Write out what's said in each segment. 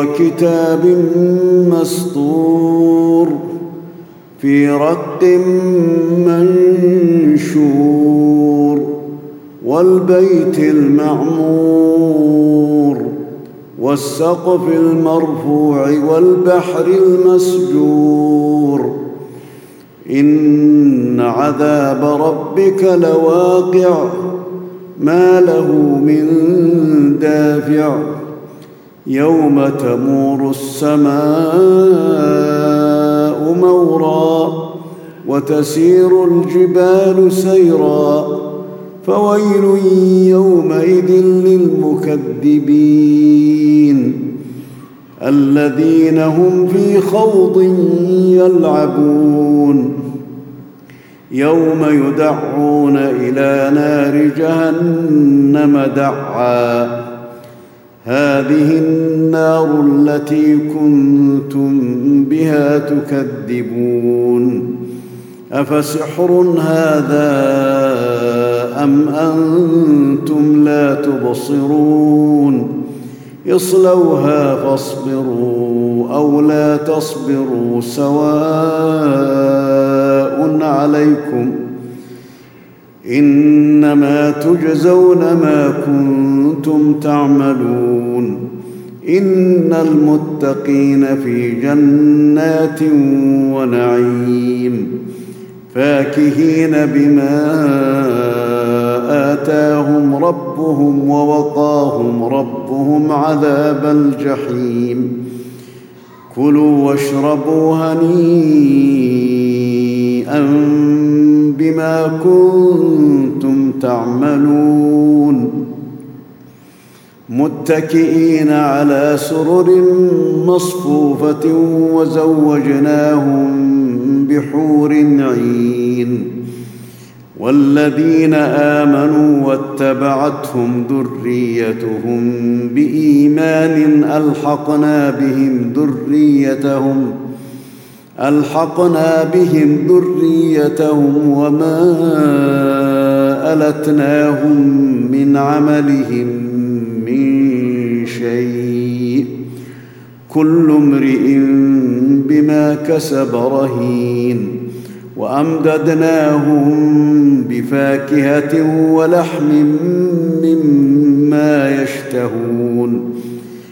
وكتاب مسطور في رق منشور والبيت المعمور والسقف المرفوع والبحر المسجور إن عذاب ربك لواقع ما له من دافع يوم تمور السماء مورا وتسير الجبال سيرا فويل يومئذ للمكذبين الذين هم في خوض يلعبون يوم يدعون إلى نار جهنم دعا هذه النار التي كنتم بها تكذبون. أفسحر هذا أم أنتم لا تبصرون؟ اصلوها فاصبروا أو لا تصبروا سواء عليكم إنما تجزون ما كنتم تعملون إن المتقين في جنات ونعيم فاكهين بما آتاهم ربهم ووقاهم ربهم عذاب الجحيم كلوا واشربوا هنيئا بما كنتم تعملون متكئين على سرر مصفوفة وزوجناهم بحور عين والذين آمنوا واتبعتهم ذريتهم بإيمان ألحقنا بهم ذريتهم ألحقنا بهم ذريتهم وما ألتناهم من عملهم من شيء. كل امرئ بما كسب رهين. وأمددناهم بفاكهة ولحم مما يشتهون.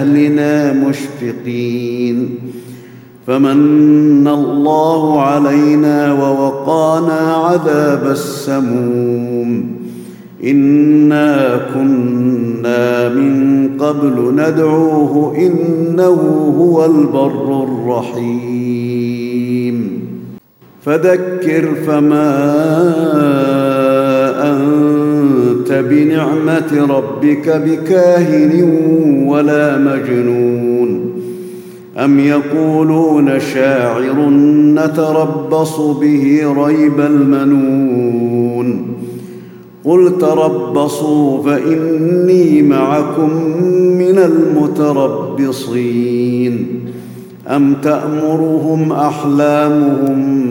في أهلنا مشفقين. فمن الله علينا ووقانا عذاب السموم. إنا كنا من قبل ندعوه إنه هو البر الرحيم. فذكر فما بنعمة ربك بكاهن ولا مجنون. أم يقولون شاعر نتربص به ريب المنون. قل تربصوا فإني معكم من المتربصين. أم تأمرهم أحلامهم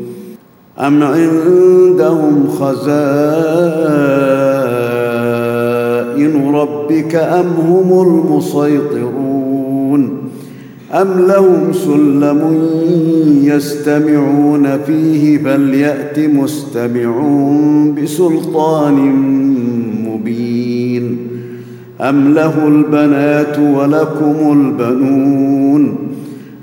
أم عندهم خزائن ربك أم هم المسيطرون؟ أم لهم سلم يستمعون فيه فليأت مستمع بسلطان مبين؟ أم له البنات ولكم البنون؟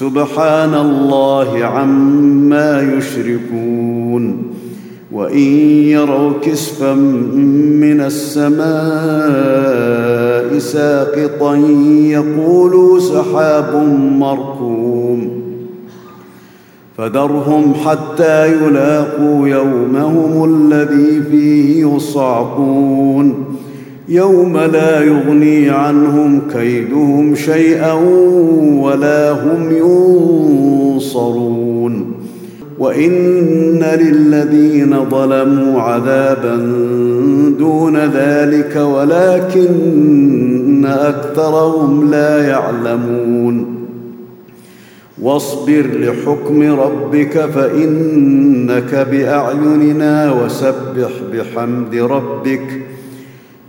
سبحان الله عما يشركون وإن يروا كسفا من السماء ساقطا يقولوا سحاب مركوم فذرهم حتى يلاقوا يومهم الذي فيه يصعقون يوم لا يغني عنهم كيدهم شيئا ولا هم ينصرون. وإن للذين ظلموا عذابا دون ذلك ولكن أكثرهم لا يعلمون. واصبر لحكم ربك فإنك بأعيننا وسبح بحمد ربك.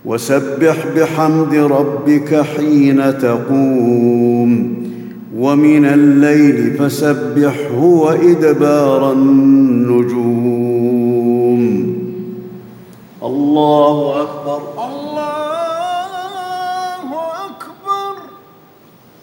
وسبح بحمد ربك حين تقوم ومن الليل فسبحه وإدبار النجوم. الله أكبر.